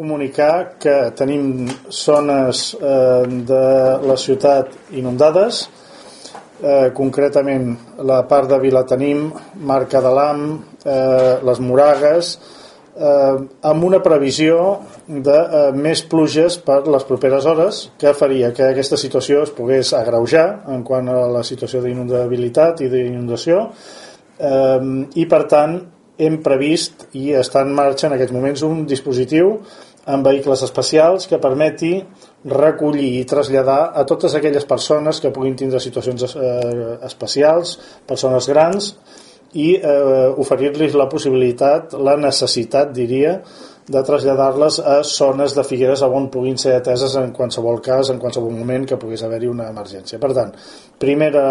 comunicar que tenim zones eh, de la ciutat inundades, eh, concretament la part de Vilatenim, Marca de l'Am, eh, les Moragues, eh, amb una previsió de eh, més pluges per les properes hores que faria que aquesta situació es pogués agreujar en quant a la situació d'inundabilitat i d'inundació. Eh, i per tant hem previst i està en marxa en aquests moments un dispositiu amb vehicles especials que permeti recollir i traslladar a totes aquelles persones que puguin tindre situacions eh, especials, persones grans i eh, oferir-los la possibilitat, la necessitat, diria, de traslladar-les a zones de Figueres on puguin ser ateses en qualsevol cas, en qualsevol moment que pogués haver-hi una emergència. Per tant, primera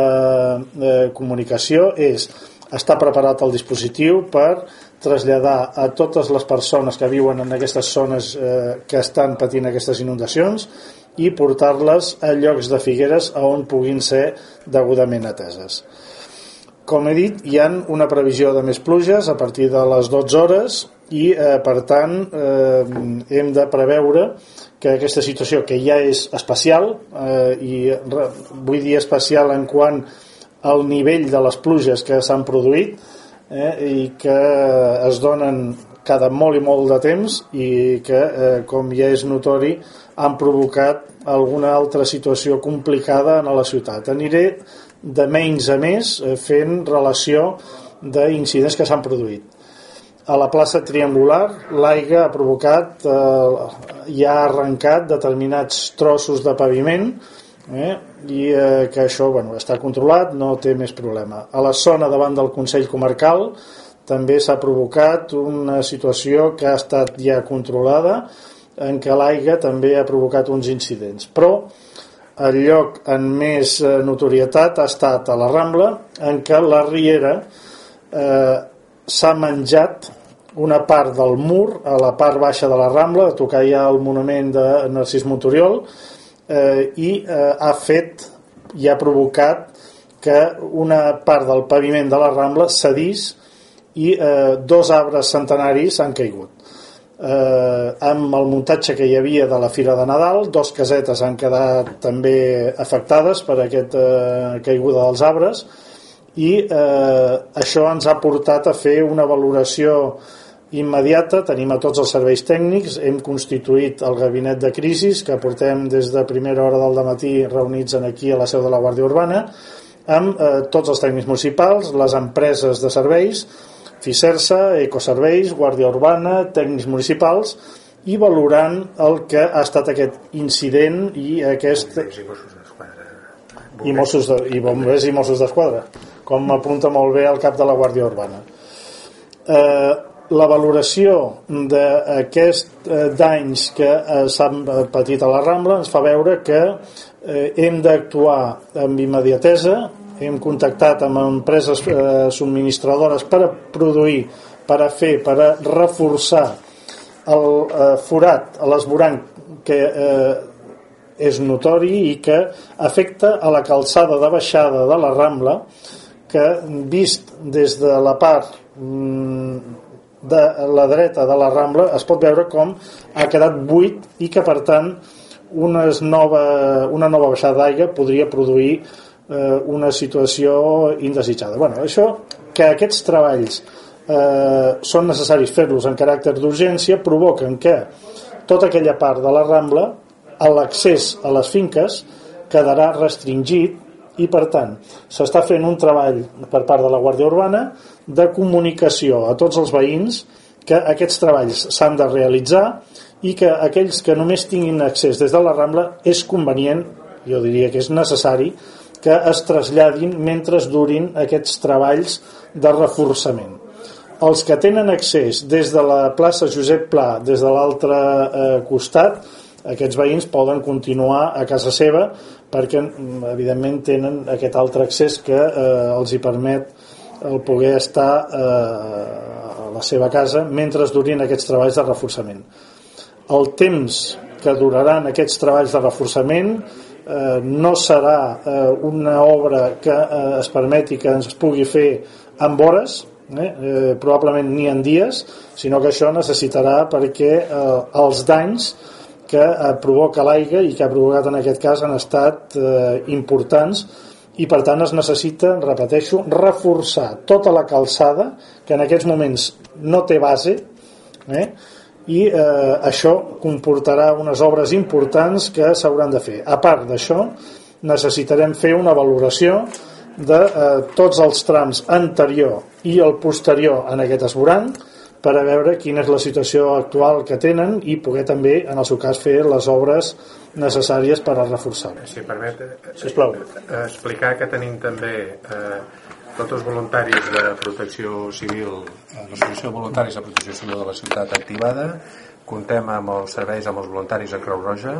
eh, comunicació és està preparat el dispositiu per traslladar a totes les persones que viuen en aquestes zones eh, que estan patint aquestes inundacions i portar-les a llocs de Figueres on puguin ser degudament ateses. Com he dit, hi han una previsió de més pluges a partir de les 12 hores i, eh, per tant, eh, hem de preveure que aquesta situació, que ja és especial, eh, i re, vull dir especial en quant al nivell de les pluges que s'han produït eh, i que es donen cada molt i molt de temps i que, eh, com ja és notori, han provocat alguna altra situació complicada en la ciutat. Aniré de menys a més eh, fent relació d'incidents que s'han produït. A la plaça Triangular l'aigua ha provocat, eh, ja ha arrencat determinats trossos de paviment i eh, que això bueno, està controlat, no té més problema. A la zona davant del Consell Comarcal també s'ha provocat una situació que ha estat ja controlada en què l'aigua també ha provocat uns incidents. Però el lloc en més eh, notorietat ha estat a la Rambla, en què la Riera eh, s'ha menjat una part del mur a la part baixa de la Rambla, a tocar ja el monument de Narcís Montoriol, eh, i eh, ha fet i ha provocat que una part del paviment de la Rambla cedís i eh, dos arbres centenaris han caigut. Eh, amb el muntatge que hi havia de la Fira de Nadal, dos casetes han quedat també afectades per aquesta eh, caiguda dels arbres i eh, això ens ha portat a fer una valoració immediata, tenim a tots els serveis tècnics, hem constituït el gabinet de crisis que portem des de primera hora del matí reunits en aquí a la seu de la Guàrdia Urbana amb eh, tots els tècnics municipals, les empreses de serveis, Fisersa, Ecoserveis, Guàrdia Urbana, tècnics municipals i valorant el que ha estat aquest incident i aquest... I Mossos de, i bombers i Mossos d'Esquadra, com apunta molt bé el cap de la Guàrdia Urbana. Eh, la valoració d'aquests eh, danys que eh, s'han patit a la Rambla ens fa veure que eh, hem d'actuar amb immediatesa, hem contactat amb empreses subministradores per a produir, per a fer, per a reforçar el forat a l'esvoranc que és notori i que afecta a la calçada de baixada de la Rambla que vist des de la part mm, de la dreta de la Rambla es pot veure com ha quedat buit i que per tant una nova, una nova baixada d'aigua podria produir eh, una situació indesitjada. Bueno, això, que aquests treballs eh, són necessaris fer-los en caràcter d'urgència provoquen que tota aquella part de la Rambla l'accés a les finques quedarà restringit i per tant s'està fent un treball per part de la Guàrdia Urbana de comunicació a tots els veïns que aquests treballs s'han de realitzar i que aquells que només tinguin accés des de la Rambla és convenient, jo diria que és necessari, que es traslladin mentre durin aquests treballs de reforçament. Els que tenen accés des de la plaça Josep Pla, des de l'altre eh, costat, aquests veïns poden continuar a casa seva perquè mm, evidentment tenen aquest altre accés que eh, els hi permet el poder estar eh, a la seva casa mentre es durin aquests treballs de reforçament. El temps que duraran aquests treballs de reforçament eh, no serà eh, una obra que eh, es permeti que ens pugui fer amb hores, eh? Eh, probablement ni en dies, sinó que això necessitarà perquè eh, els danys que eh, provoca l'aigua i que ha provocat en aquest cas han estat eh, importants i per tant es necessita, repeteixo, reforçar tota la calçada que en aquests moments no té base eh? i eh, això comportarà unes obres importants que s'hauran de fer. A part d'això, necessitarem fer una valoració de eh, tots els trams anterior i el posterior en aquest esborant per a veure quina és la situació actual que tenen i poder també, en el seu cas, fer les obres necessàries per a reforçar-ho. Si permet eh, Sisplau. eh, explicar que tenim també eh, tots els voluntaris de protecció civil, eh, l'associació de voluntaris de protecció civil de la ciutat activada, contem amb els serveis amb els voluntaris de Creu Roja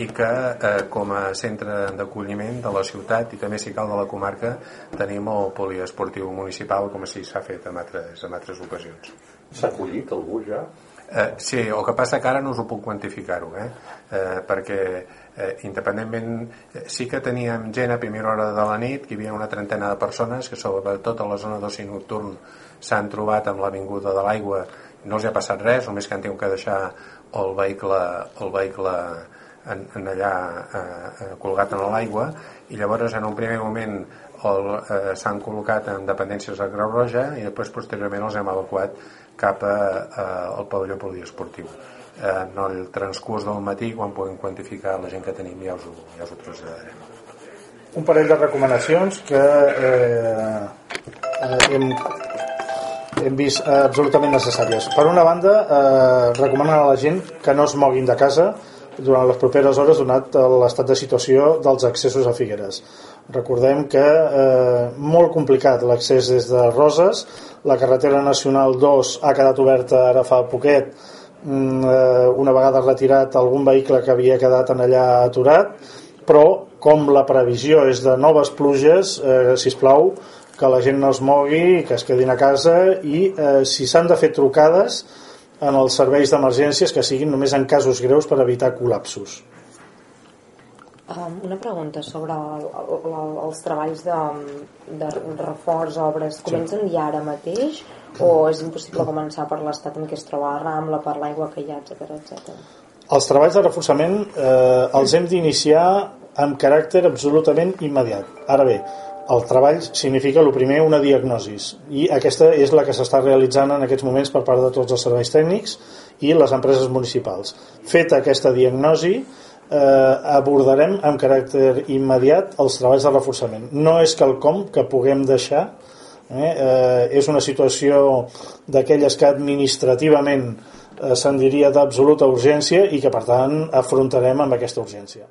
i que eh, com a centre d'acolliment de la ciutat i també si cal de la comarca tenim el poliesportiu municipal com així s'ha fet en altres, en altres ocasions. S'ha acollit algú ja? Eh, sí, el que passa que ara no us ho puc quantificar-ho, eh? eh? perquè eh, independentment eh, sí que teníem gent a primera hora de la nit, que hi havia una trentena de persones que sobretot a la zona d'oci nocturn s'han trobat amb l'avinguda de l'aigua no els ha passat res, només que han tingut que deixar el vehicle, el vehicle en, en allà eh, eh colgat en l'aigua. I llavors en un primer moment eh, s'han col·locat en dependències de Creu Roja i després posteriorment els hem evacuat cap a, a, al pavelló poliesportiu. Eh, en el transcurs del matí quan puguem quantificar la gent que tenim ja us ho, ja us ho traslladarem un parell de recomanacions que eh, eh, hem, hem vist eh, absolutament necessàries. Per una banda eh, recomanen a la gent que no es moguin de casa durant les properes hores donat l'estat de situació dels accessos a Figueres. Recordem que eh, molt complicat l'accés des de Roses. La carretera nacional 2 ha quedat oberta ara fa poquet. Mm, eh, una vegada retirat algun vehicle que havia quedat en allà aturat. Però com la previsió és de noves pluges eh, si plau que la gent no es mogui que es quedin a casa i eh, si s'han de fer trucades en els serveis d'emergències que siguin només en casos greus per evitar col·lapsos Um, una pregunta sobre el, el, el, els treballs de, de reforç, obres, comencen sí. ja ara mateix o és impossible començar per l'estat en què es troba la Rambla, per l'aigua que hi ha, etc etc. Els treballs de reforçament eh, els hem d'iniciar amb caràcter absolutament immediat. Ara bé, el treball significa, el primer, una diagnosis i aquesta és la que s'està realitzant en aquests moments per part de tots els serveis tècnics i les empreses municipals. Feta aquesta diagnosi, eh, abordarem amb caràcter immediat els treballs de reforçament. No és quelcom que puguem deixar, eh, eh, és una situació d'aquelles que administrativament eh, se'n diria d'absoluta urgència i que per tant afrontarem amb aquesta urgència.